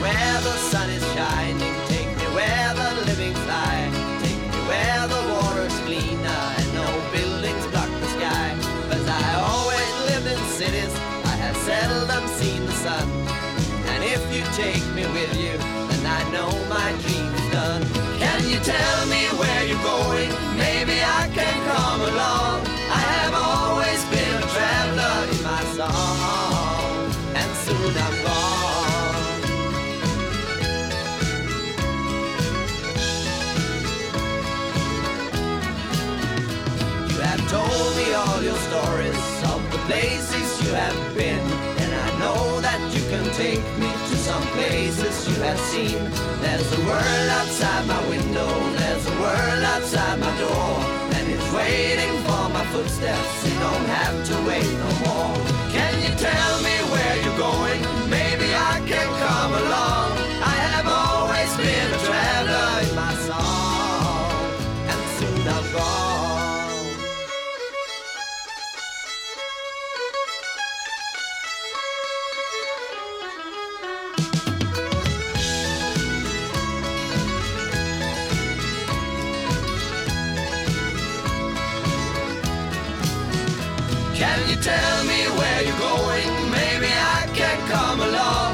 where the sun is shining, take me where the living fly, take me where the water's cleaner and no buildings block the sky. Cause I always lived in cities, I have seldom seen the sun. And if you take me with you, then I know my dream's done. Can you tell? You told me all your stories of the places you have been, and I know that you can take me to some places you have seen. There's a world outside my window, there's a world outside my door, and it's waiting for my footsteps. You don't have to wait no more. Can you tell me where you're going? Maybe I can come along.